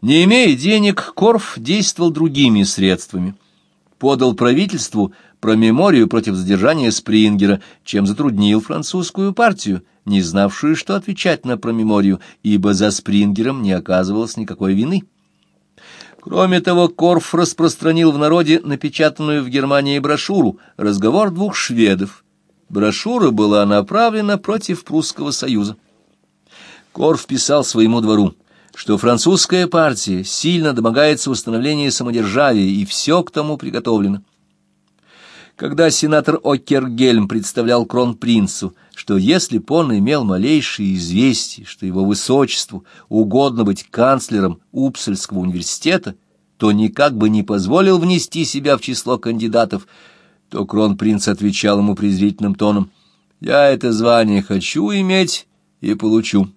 Не имея денег, Корф действовал другими средствами. Подал правительству промеморию против задержания Спрингера, чем затруднил французскую партию, не знавшую, что отвечать на промеморию, ибо за Спрингером не оказывалось никакой вины. Кроме того, Корф распространил в народе напечатанную в Германии брошюру «Разговор двух шведов». Брошюра была направлена против Прусского союза. Корф писал своему двору, что французская партия сильно домогается установления самодержавия, и все к тому приготовлено. Когда сенатор Оккергельм представлял кронпринцу, что если б он имел малейшие известия, что его высочеству угодно быть канцлером Упсальского университета, то никак бы не позволил внести себя в число кандидатов, то кронпринц отвечал ему презрительным тоном, «Я это звание хочу иметь и получу».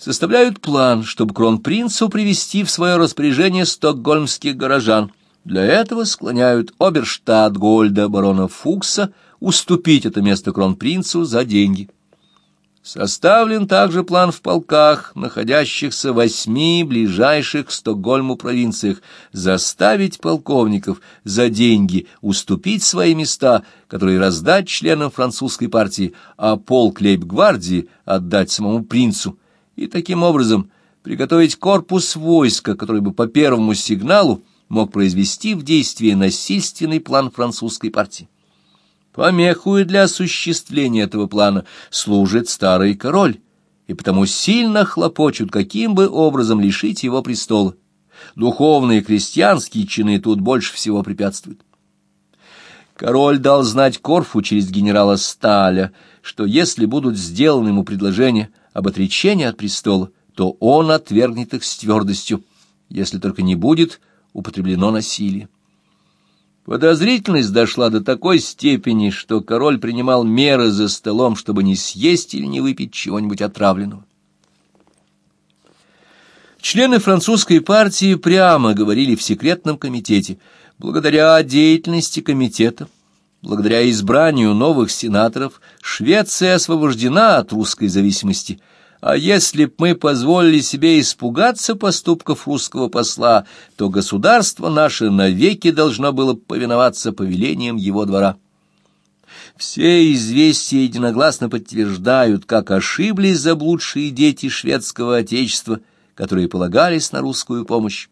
Составляют план, чтобы кронпринцу привести в свое распоряжение стокгольмских горожан — для этого склоняют оберштадт Гольда барона Фукса уступить это место кронпринцу за деньги. Составлен также план в полках, находящихся в восьми ближайших к Стокгольму провинциях, заставить полковников за деньги уступить свои места, которые раздать членам французской партии, а полк лейб-гвардии отдать самому принцу, и таким образом приготовить корпус войска, который бы по первому сигналу мог произвести в действие насильственный план французской партии. Помехую для осуществления этого плана служит старый король, и потому сильно хлопочут, каким бы образом лишить его престола. Духовные крестьянские чины тут больше всего препятствуют. Король дал знать Корфу через генерала Сталя, что если будут сделаны ему предложения об отречении от престола, то он отвергнет их с твердостью, если только не будет употреблено насилие. Подозрительность дошла до такой степени, что король принимал меры за столом, чтобы не съесть или не выпить чего-нибудь отравленного. Члены французской партии прямо говорили в секретном комитете, благодаря деятельности комитета, благодаря избранию новых сенаторов, Швеция освобождена от русской зависимости – а если б мы позволили себе испугаться поступков русского посла, то государство наше навеки должно было повиноваться повелениям его двора. Все известия единогласно подтверждают, как ошиблись заблудшие дети шведского отечества, которые полагались на русскую помощь.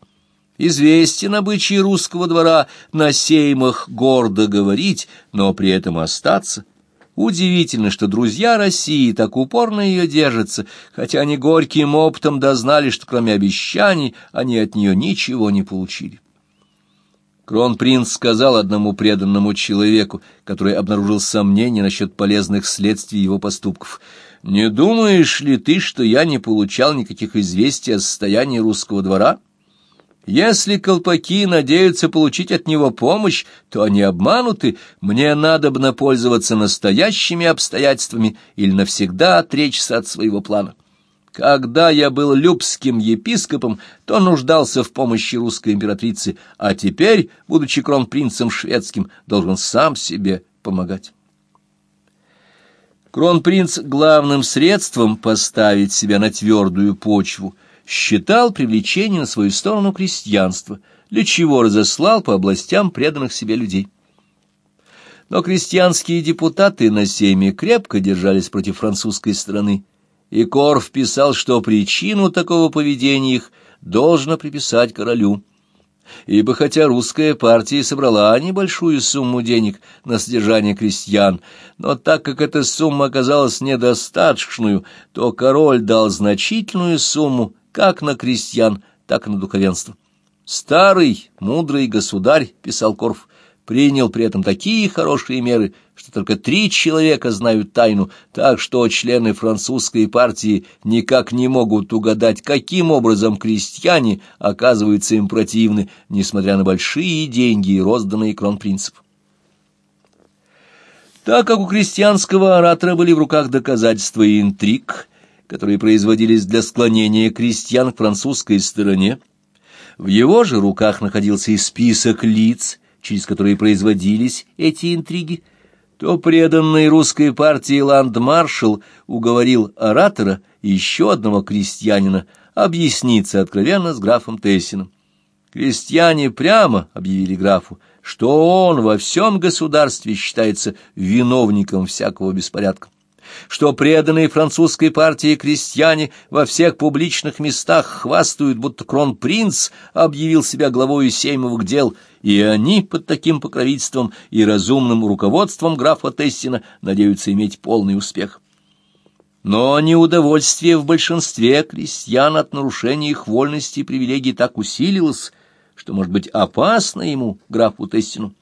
Известен обычай русского двора на сеймах гордо говорить, но при этом остаться — Удивительно, что друзья России так упорно ее держатся, хотя они горьким опытом дознали, что кроме обещаний они от нее ничего не получили. Кронпринц сказал одному преданному человеку, который обнаружил сомнения насчет полезных следствий его поступков, «Не думаешь ли ты, что я не получал никаких известий о состоянии русского двора?» Если колпаки надеются получить от него помощь, то они обмануты. Мне надо бы пользоваться настоящими обстоятельствами или навсегда отречься от своего плана. Когда я был любским епископом, то нуждался в помощи русской императрицы, а теперь, будучи кронпринцем шведским, должен сам себе помогать. Кронпринц главным средством поставить себя на твердую почву — считал привлечение на свою сторону крестьянства, для чего разослал по областям преданных себе людей. Но крестьянские депутаты на сейме крепко держались против французской страны, и Корф писал, что причину такого поведения их должно приписать королю. Ибо хотя русская партия собрала небольшую сумму денег на содержание крестьян, но так как эта сумма оказалась недостаточную, то король дал значительную сумму как на крестьян, так и на духовенство. Старый, мудрый государь, писал Корф, принял при этом такие хорошие меры, что только три человека знают тайну, так что члены французской партии никак не могут угадать, каким образом крестьяне оказываются им противны, несмотря на большие деньги, розданные кронпринцев. Так как у крестьянского оратора были в руках доказательства и интриг, которые производились для склонения крестьян к французской стороне. В его же руках находился и список лиц, через которые производились эти интриги, то преданный русской партии ландмаршал уговорил оратора и еще одного крестьянина объясниться откровенно с графом Тессином. Крестьяне прямо объявили графу, что он во всем государстве считается виновником всякого беспорядка что преданные французской партии крестьяне во всех публичных местах хвастают, будто кронпринц объявил себя главою сеймовых дел, и они под таким покровительством и разумным руководством графа Тессина надеются иметь полный успех. Но неудовольствие в большинстве крестьян от нарушения их вольности и привилегий так усилилось, что, может быть, опасно ему, графу Тессину.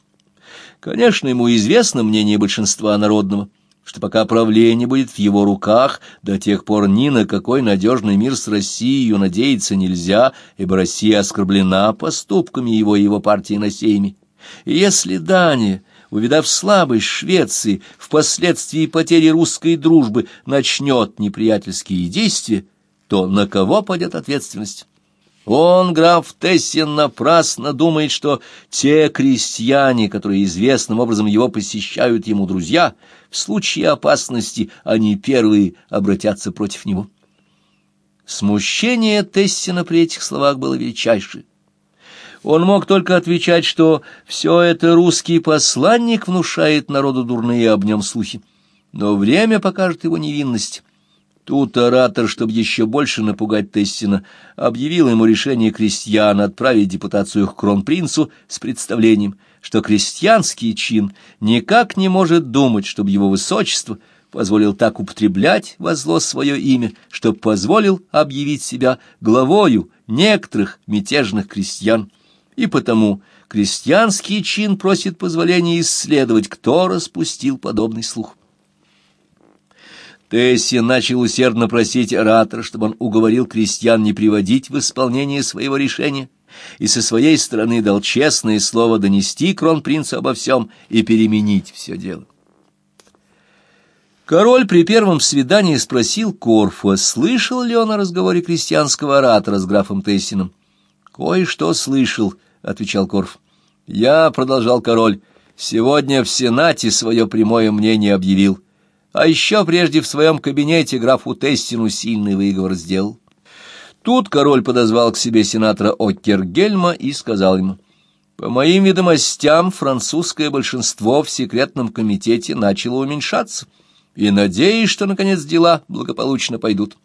Конечно, ему известно мнение большинства народного, что пока правление будет в его руках, до тех пор ни на какой надежный мир с Россией надеяться нельзя, ибо Россия оскорблена поступками его и его партии на сейме. И если Дания, увидав слабость Швеции, впоследствии потери русской дружбы, начнет неприятельские действия, то на кого пойдет ответственность? Он, граф Тессин, напрасно думает, что те крестьяне, которые известным образом его посещают ему друзья, в случае опасности они первые обратятся против него. Смущение Тессина при этих словах было величайшее. Он мог только отвечать, что все это русский посланник внушает народу дурные об нем слухи. Но время покажет его невинность. Тут оратор, чтобы еще больше напугать Тессина, объявил ему решение крестьян отправить депутацию к кронпринцу с представлением, что крестьянский чин никак не может думать, чтобы его высочество позволил так употреблять во зло свое имя, чтобы позволил объявить себя главою некоторых мятежных крестьян. И потому крестьянский чин просит позволения исследовать, кто распустил подобный слух. Тесси начал усердно просить оратора, чтобы он уговорил крестьян не приводить в исполнение своего решения, и со своей стороны дал честное слово донести кронпринцу обо всем и переменить все дело. Король при первом свидании спросил Корфу, слышал ли он о разговоре крестьянского оратора с графом Тессином. «Кое-что слышал», — отвечал Корф. «Я», — продолжал король, — «сегодня в Сенате свое прямое мнение объявил» а еще прежде в своем кабинете графу Тестину сильный выговор сделал. Тут король подозвал к себе сенатора Оккергельма и сказал ему, «По моим ведомостям, французское большинство в секретном комитете начало уменьшаться, и надеюсь, что, наконец, дела благополучно пойдут».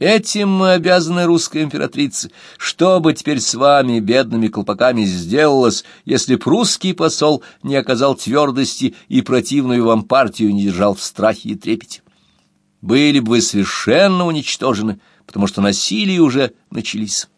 Этим мы обязаны русской императрице. Что бы теперь с вами, бедными колпаками, сделалось, если прусский посол не оказал твердости и противную вам партию не держал в страхе и трепете? Были бы вы совершенно уничтожены, потому что насилия уже начались.